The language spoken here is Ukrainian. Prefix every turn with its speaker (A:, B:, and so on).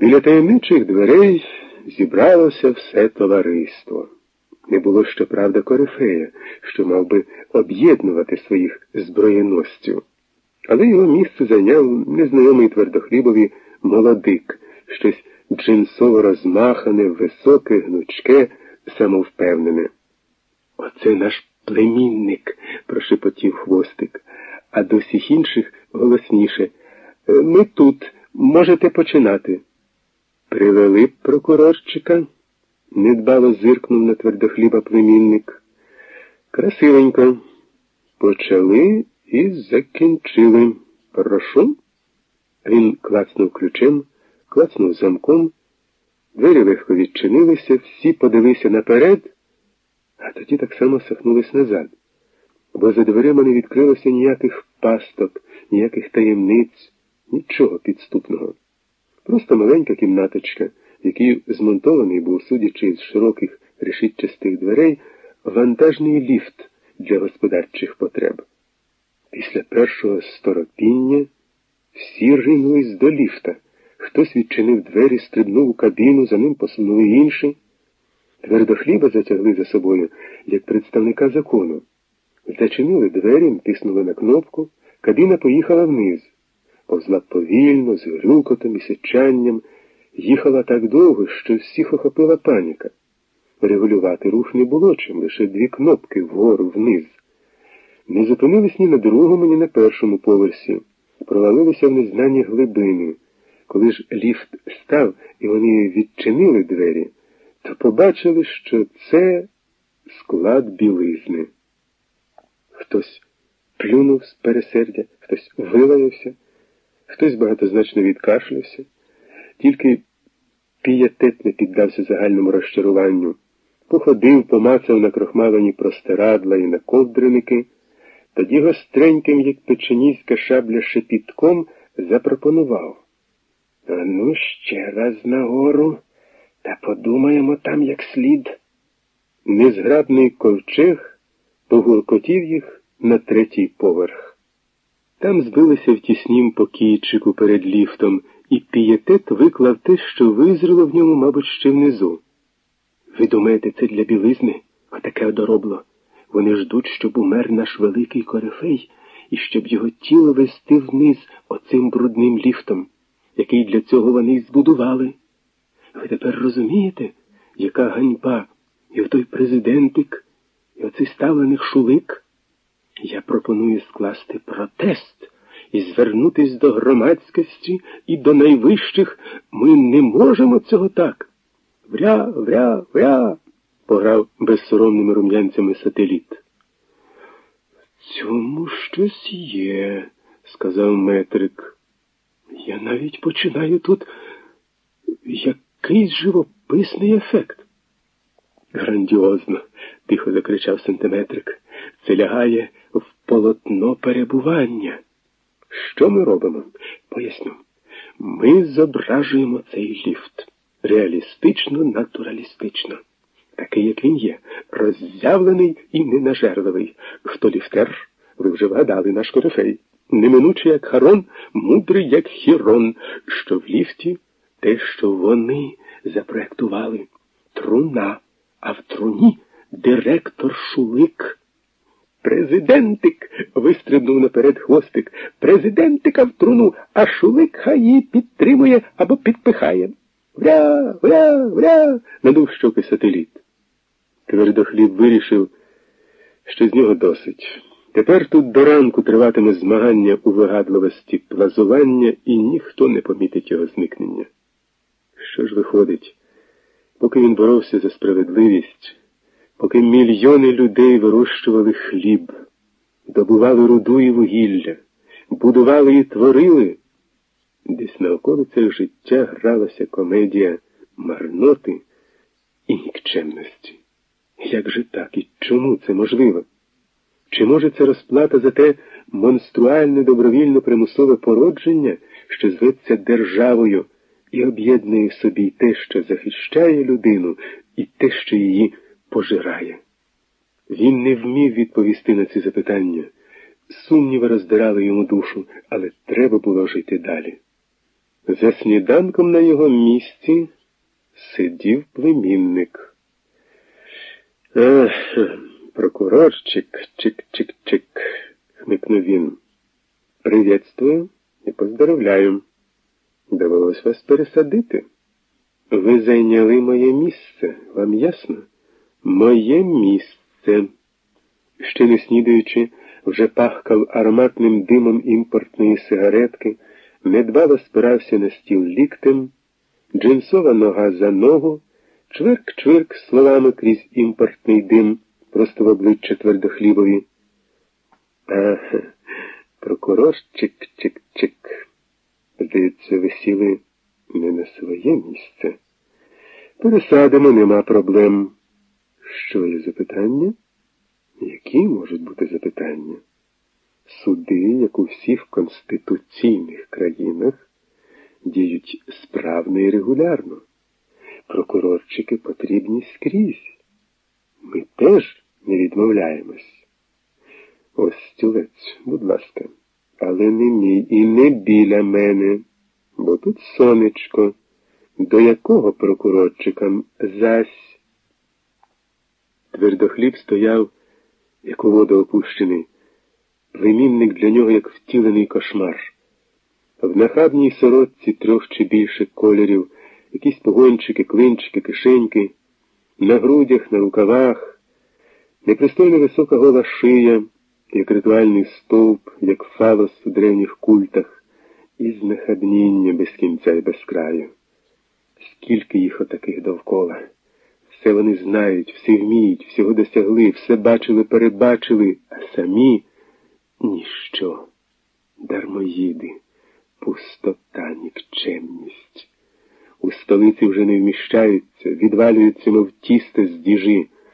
A: Біля таємничих дверей зібралося все товариство. Не було, щоправда, корифея, що мав би об'єднувати своїх зброєносців. Але його місце зайняв незнайомий твердохлібові молодик, щось джинсово розмахане, високе, гнучке, самовпевнене. Оце наш племінник, прошепотів хвостик, а до всіх інших голосніше. Ми тут можете починати. Привели б прокурорчика, недбало зиркнув на твердохліба племінник. Красивенько. Почали і закінчили. Прошу. Він клацнув ключем, клацнув замком. Двері легко відчинилися, всі подивилися наперед, а тоді так само сахнулись назад. Бо за дверима не відкрилося ніяких пасток, ніяких таємниць, нічого підступного. Просто маленька кімнаточка, в якій змонтований був, судячи з широких решітчастих дверей, вантажний ліфт для господарчих потреб. Після першого сторопіння всі ринулись до ліфта. Хтось відчинив двері, стрибнув у кабіну, за ним посунули інші. Твердохліба затягли за собою, як представника закону. Зачинили двері, тиснули на кнопку, кабіна поїхала вниз. Повзла повільно, з грюкотом і сичанням, їхала так довго, що всіх охопила паніка. Регулювати рух не було чим, лише дві кнопки вгору, вниз. Не зупинились ні на другому, ні на першому поверсі, провалилися в незнані глибини. Коли ж ліфт став і вони відчинили двері, то побачили, що це склад білизни. Хтось плюнув з пересердя, хтось вилаявся, хтось багатозначно відкашлявся, тільки піятет не піддався загальному розчаруванню, походив, помацав на крохмалені простирадла і на ковдриники, тоді гостреньким, як печеніська шабля шепітком, запропонував. А ну, ще раз нагору, та подумаємо там як слід. Незграбний ковчег погуркотів їх на третій поверх. Там збилися в тіснім покійчику перед ліфтом, і пієтет виклав те, що визріло в ньому, мабуть, ще внизу. Ви думаєте, це для білизни? Отаке одоробло. Вони ждуть, щоб умер наш великий корифей і щоб його тіло вести вниз оцим брудним ліфтом, який для цього вони й збудували. Ви тепер розумієте, яка ганьба і отой президентик, і оцей ставлених шулик? Я пропоную скласти протест і звернутись до громадськості і до найвищих. Ми не можемо цього так. Вря, вря, вря, пограв безсоромними рум'янцями сателіт. В цьому щось є, сказав метрик. Я навіть починаю тут якийсь живописний ефект. Грандіозно, тихо закричав сантиметрик. Це лягає в полотно перебування. Що ми робимо? Поясню. Ми зображуємо цей ліфт реалістично, натуралістично. Такий, як він є, роззявлений і ненажерливий. Хто ліфтер, ви вже вгадали наш корифей. Неминучий, як Харон, мудрий, як Хірон, що в ліфті те, що вони запроектували. Труна, а в труні директор Шулик. Президентик. вистрибнув наперед хвостик. Президентика в труну, а шулик хай її підтримує або підпихає. Вря, вря, вря, надув щоки сателіт. Твердохліб вирішив, що з нього досить. Тепер тут до ранку триватиме змагання у вигадливості плазування, і ніхто не помітить його зникнення. Що ж виходить, поки він боровся за справедливість, поки мільйони людей вирощували хліб, добували руду і вугілля, будували і творили, десь на околицях життя гралася комедія марноти і нікчемності. Як же так і чому це можливо? Чи може це розплата за те монструальне добровільно примусове породження, що зветься державою і об'єднує в собі те, що захищає людину, і те, що її пожирає? Він не вмів відповісти на ці запитання. Сумніви роздирали йому душу, але треба було жити далі. За сніданком на його місці сидів племінник. Ах, прокурорчик, чик-чик-чик, хмикнув він. Приветствую і поздоровляю. Довелось вас пересадити. Ви зайняли моє місце, вам ясно? Моє місце. Ще не снідаючи, вже пахкав ароматним димом імпортної сигаретки, недбало спирався на стіл ліктем, джинсова нога за ногу, чвирк-чвирк словами крізь імпортний дим, просто в обличчя твердохлібові. Ага, прокурор чик-чик-чик. Здається, ви сіли не на своє місце. Пересадимо, нема проблем. Що є запитання? Які можуть бути запитання? Суди, як у всіх конституційних країнах, діють справно і регулярно. Прокурорчики потрібні скрізь. Ми теж не відмовляємось. Ось стілець, будь ласка, але не мій і не біля мене, бо тут сонечко, до якого прокурорчикам зась. Твердохліб стояв, як у воду опущений, племінник для нього, як втілений кошмар. В нахабній сорочці трьох чи більше кольорів, якісь погончики, клинчики, кишеньки, на грудях, на рукавах, непристойно висока гола шия, як ритуальний стовп, як фалос у древніх культах, і знахабніння без кінця і без краю. Скільки їх отаких довкола. Все вони знають, всі вміють, всього досягли, все бачили, перебачили, а самі ніщо. Дармоїди, пустота, нікчемність. У столиці вже не вміщаються, відвалюються, мов тісто з діжі.